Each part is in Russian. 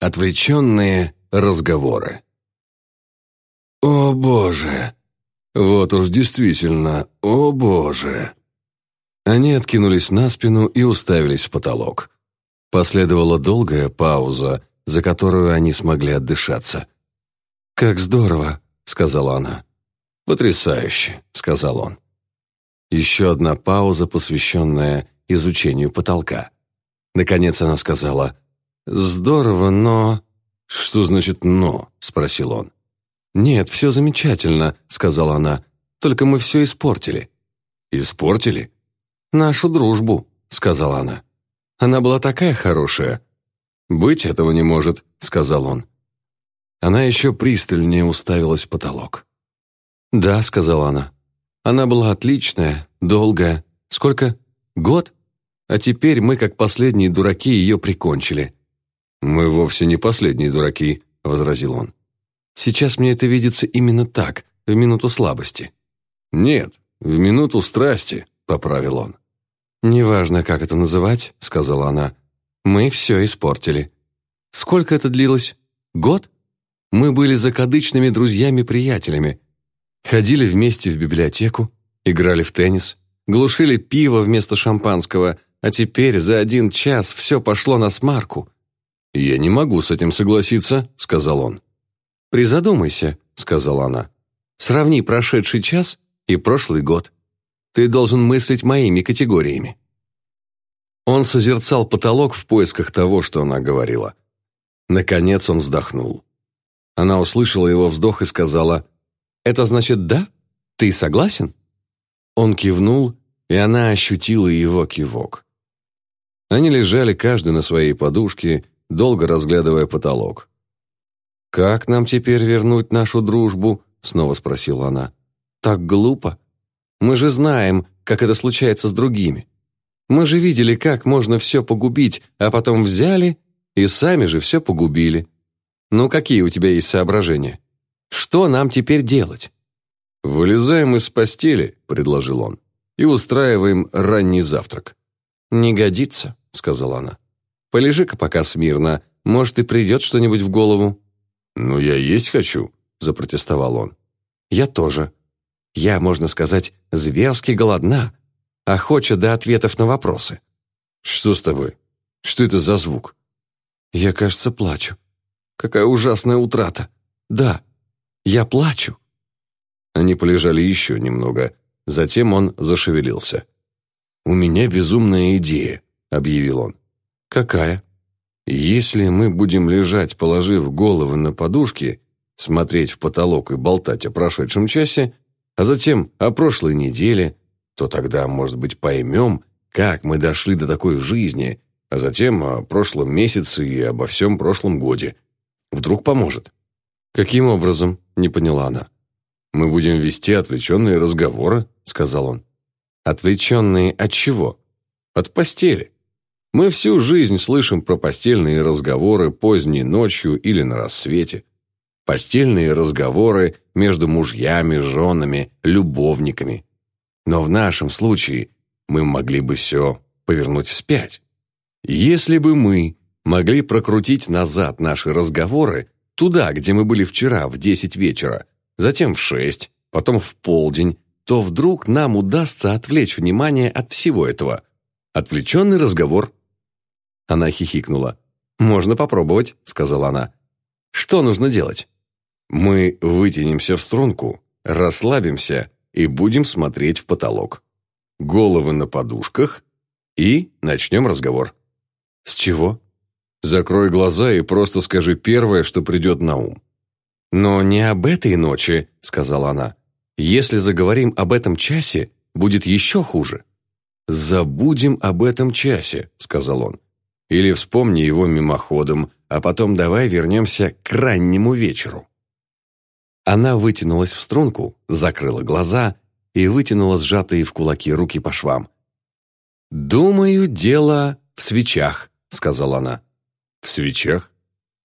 Отвлеченные разговоры. «О, Боже! Вот уж действительно, о, Боже!» Они откинулись на спину и уставились в потолок. Последовала долгая пауза, за которую они смогли отдышаться. «Как здорово!» — сказала она. «Потрясающе!» — сказал он. Еще одна пауза, посвященная изучению потолка. Наконец она сказала «Здорово, но...» «Что значит «но»?» — спросил он. «Нет, все замечательно», — сказала она. «Только мы все испортили». «Испортили?» «Нашу дружбу», — сказала она. «Она была такая хорошая». «Быть этого не может», — сказал он. Она еще пристальнее уставилась в потолок. «Да», — сказала она. «Она была отличная, долгая. Сколько? Год? А теперь мы, как последние дураки, ее прикончили». «Мы вовсе не последние дураки», — возразил он. «Сейчас мне это видится именно так, в минуту слабости». «Нет, в минуту страсти», — поправил он. «Неважно, как это называть», — сказала она. «Мы все испортили». «Сколько это длилось? Год?» Мы были закадычными друзьями-приятелями. Ходили вместе в библиотеку, играли в теннис, глушили пиво вместо шампанского, а теперь за один час все пошло на смарку. «Я не могу с этим согласиться», — сказал он. «Призадумайся», — сказала она. «Сравни прошедший час и прошлый год. Ты должен мыслить моими категориями». Он созерцал потолок в поисках того, что она говорила. Наконец он вздохнул. Она услышала его вздох и сказала, «Это значит да? Ты согласен?» Он кивнул, и она ощутила его кивок. Они лежали каждый на своей подушке, долго разглядывая потолок. «Как нам теперь вернуть нашу дружбу?» — снова спросила она. «Так глупо. Мы же знаем, как это случается с другими. Мы же видели, как можно все погубить, а потом взяли и сами же все погубили. Ну, какие у тебя есть соображения? Что нам теперь делать? Вылезаем из постели, предложил он, и устраиваем ранний завтрак. Не годится, сказала она. Полежи-ка пока смирно, может, и придет что-нибудь в голову. Ну, я есть хочу, запротестовал он. Я тоже. Я, можно сказать, зверски голодна, охоча до ответов на вопросы. Что с тобой? Что это за звук? Я, кажется, плачу. Какая ужасная утрата. Да, я плачу. Они полежали еще немного. Затем он зашевелился. «У меня безумная идея», — объявил он. «Какая?» «Если мы будем лежать, положив головы на подушки, смотреть в потолок и болтать о прошедшем часе, а затем о прошлой неделе, то тогда, может быть, поймем, как мы дошли до такой жизни, а затем о прошлом месяце и обо всем прошлом годе. Вдруг поможет. Каким образом? Не поняла она. Мы будем вести отвлеченные разговоры, сказал он. Отвлеченные от чего? От постели. Мы всю жизнь слышим про постельные разговоры поздней ночью или на рассвете. Постельные разговоры между мужьями, женами, любовниками. Но в нашем случае мы могли бы все повернуть вспять. Если бы мы могли прокрутить назад наши разговоры туда, где мы были вчера в десять вечера, затем в шесть, потом в полдень, то вдруг нам удастся отвлечь внимание от всего этого. Отвлеченный разговор. Она хихикнула. «Можно попробовать», — сказала она. «Что нужно делать?» «Мы вытянемся в струнку, расслабимся и будем смотреть в потолок. Головы на подушках и начнем разговор». «С чего?» Закрой глаза и просто скажи первое, что придет на ум». «Но не об этой ночи», — сказала она. «Если заговорим об этом часе, будет еще хуже». «Забудем об этом часе», — сказал он. «Или вспомни его мимоходом, а потом давай вернемся к раннему вечеру». Она вытянулась в струнку, закрыла глаза и вытянула сжатые в кулаки руки по швам. «Думаю, дело в свечах», — сказала она. В свечах?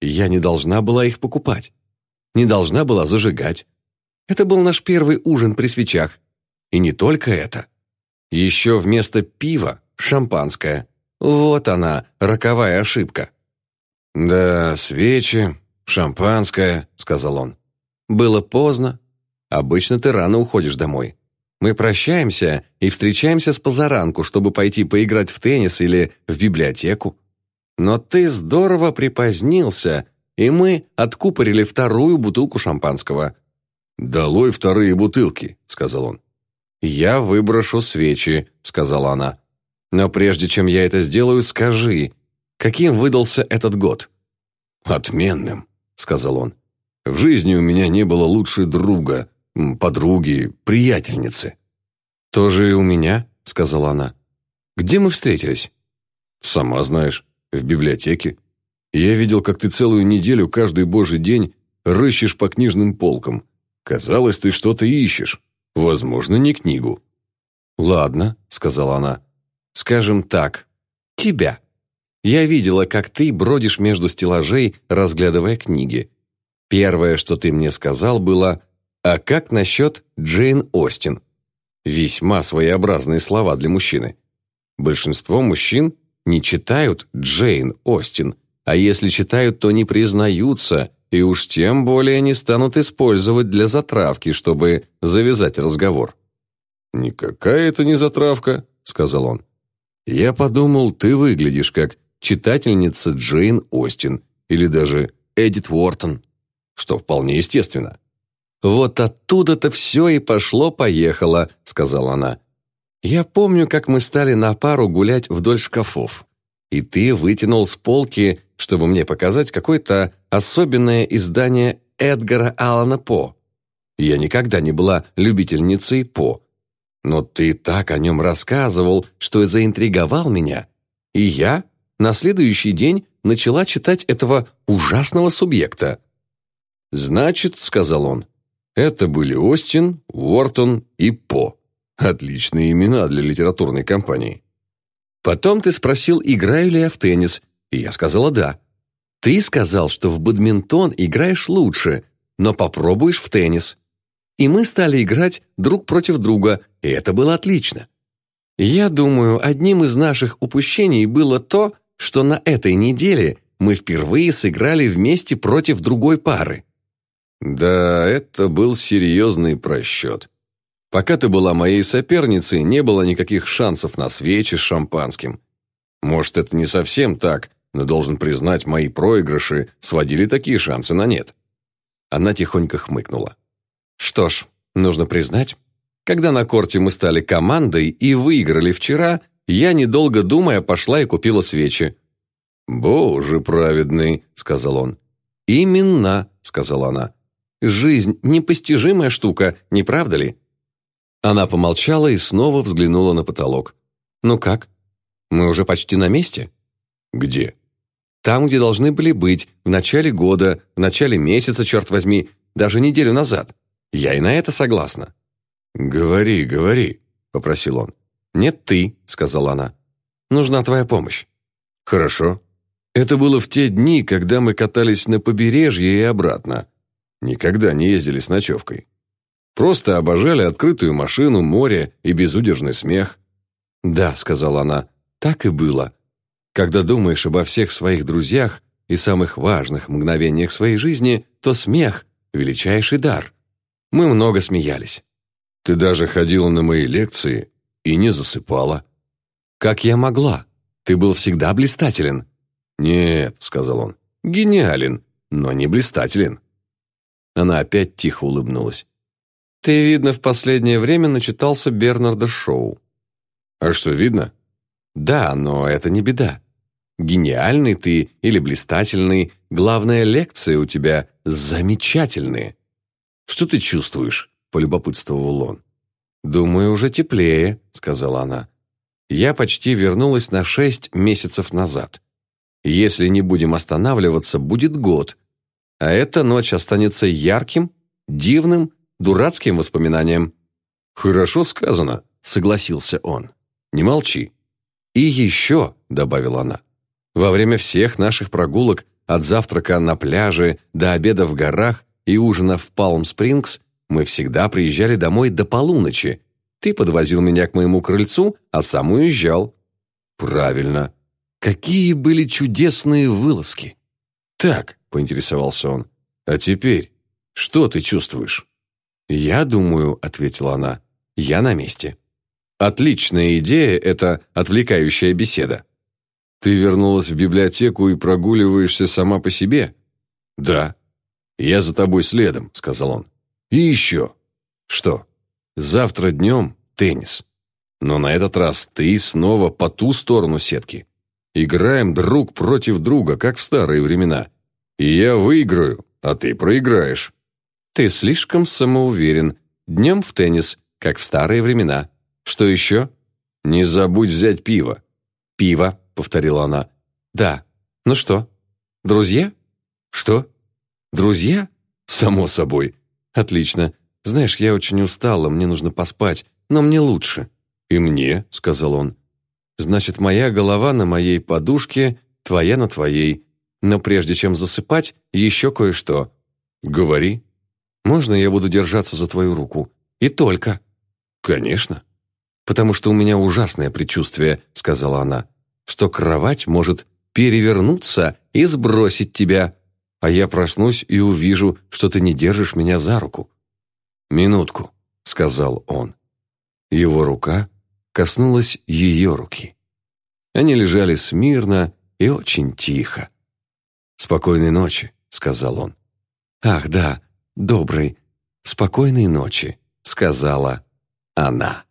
Я не должна была их покупать. Не должна была зажигать. Это был наш первый ужин при свечах. И не только это. Еще вместо пива шампанское. Вот она, роковая ошибка. «Да, свечи, шампанское», — сказал он. «Было поздно. Обычно ты рано уходишь домой. Мы прощаемся и встречаемся с позаранку, чтобы пойти поиграть в теннис или в библиотеку. Но ты здорово припозднился, и мы откупорили вторую бутылку шампанского». «Долой вторые бутылки», — сказал он. «Я выброшу свечи», — сказала она. «Но прежде чем я это сделаю, скажи, каким выдался этот год?» «Отменным», — сказал он. «В жизни у меня не было лучше друга, подруги, приятельницы». «Тоже и у меня», — сказала она. «Где мы встретились?» «Сама знаешь, в библиотеке. Я видел, как ты целую неделю каждый божий день рыщешь по книжным полкам. Казалось, ты что-то ищешь. Возможно, не книгу». «Ладно», — сказала она. «Скажем так, тебя. Я видела, как ты бродишь между стеллажей, разглядывая книги. Первое, что ты мне сказал, было «А как насчет Джейн Остин?» Весьма своеобразные слова для мужчины. Большинство мужчин не читают Джейн Остин, а если читают, то не признаются и уж тем более не станут использовать для затравки, чтобы завязать разговор. «Никакая это не затравка», — сказал он. «Я подумал, ты выглядишь как читательница Джейн Остин или даже Эдит Уортон, что вполне естественно». «Вот оттуда-то все и пошло-поехало», — сказала она. «Я помню, как мы стали на пару гулять вдоль шкафов, и ты вытянул с полки чтобы мне показать какое-то особенное издание Эдгара Аллана По. Я никогда не была любительницей По. Но ты так о нем рассказывал, что заинтриговал меня. И я на следующий день начала читать этого ужасного субъекта. «Значит», — сказал он, — «это были Остин, Уортон и По. Отличные имена для литературной компании». Потом ты спросил, играю ли я в теннис, и я сказала «да». Ты сказал, что в бадминтон играешь лучше, но попробуешь в теннис. И мы стали играть друг против друга, и это было отлично. Я думаю, одним из наших упущений было то, что на этой неделе мы впервые сыграли вместе против другой пары. Да, это был серьезный просчет. Пока ты была моей соперницей, не было никаких шансов на свечи с шампанским. Может, это не совсем так, но должен признать, мои проигрыши сводили такие шансы на нет. Она тихонько хмыкнула. Что ж, нужно признать, когда на корте мы стали командой и выиграли вчера, я, недолго думая, пошла и купила свечи. «Боже праведный», — сказал он. «Именно», — сказала она. «Жизнь — непостижимая штука, не правда ли?» Она помолчала и снова взглянула на потолок. «Ну как? Мы уже почти на месте?» «Где?» Там, где должны были быть, в начале года, в начале месяца, черт возьми, даже неделю назад. Я и на это согласна». «Говори, говори», — попросил он. «Нет, ты», — сказала она. «Нужна твоя помощь». «Хорошо. Это было в те дни, когда мы катались на побережье и обратно. Никогда не ездили с ночевкой. Просто обожали открытую машину, море и безудержный смех». «Да», — сказала она, — «так и было. Когда думаешь обо всех своих друзьях и самых важных мгновениях своей жизни, то смех – величайший дар. Мы много смеялись. Ты даже ходила на мои лекции и не засыпала. Как я могла? Ты был всегда блистателен. Нет, сказал он, гениален, но не блистателен. Она опять тихо улыбнулась. Ты, видно, в последнее время начитался Бернарда Шоу. А что, видно? Да, но это не беда. Гениальный ты или блистательный, главная лекция у тебя замечательные. Что ты чувствуешь? Полюбопытствовал он. Думаю, уже теплее, сказала она. Я почти вернулась на шесть месяцев назад. Если не будем останавливаться, будет год. А эта ночь останется ярким, дивным, дурацким воспоминанием. Хорошо сказано, согласился он. Не молчи. «И еще», — добавила она, — «во время всех наших прогулок от завтрака на пляже до обеда в горах и ужина в Палм-Спрингс мы всегда приезжали домой до полуночи. Ты подвозил меня к моему крыльцу, а сам уезжал». «Правильно. Какие были чудесные вылазки! «Так», — поинтересовался он, — «а теперь что ты чувствуешь?» «Я думаю», — ответила она, — «я на месте». «Отличная идея — это отвлекающая беседа». «Ты вернулась в библиотеку и прогуливаешься сама по себе?» «Да». «Я за тобой следом», — сказал он. «И еще». «Что?» «Завтра днем теннис. Но на этот раз ты снова по ту сторону сетки. Играем друг против друга, как в старые времена. И я выиграю, а ты проиграешь». «Ты слишком самоуверен. Днем в теннис, как в старые времена. Что еще?» «Не забудь взять пиво». «Пиво», — повторила она. «Да. Ну что, друзья?» «Что?» «Друзья?» «Само собой». «Отлично. Знаешь, я очень устала, мне нужно поспать, но мне лучше». «И мне», — сказал он. Значит, моя голова на моей подушке, твоя на твоей. Но прежде чем засыпать, еще кое-что. Говори. Можно я буду держаться за твою руку? И только. Конечно. Потому что у меня ужасное предчувствие, сказала она, что кровать может перевернуться и сбросить тебя, а я проснусь и увижу, что ты не держишь меня за руку. Минутку, сказал он. Его рука коснулась ее руки. Они лежали смирно и очень тихо. «Спокойной ночи», — сказал он. «Ах, да, доброй, спокойной ночи», — сказала она.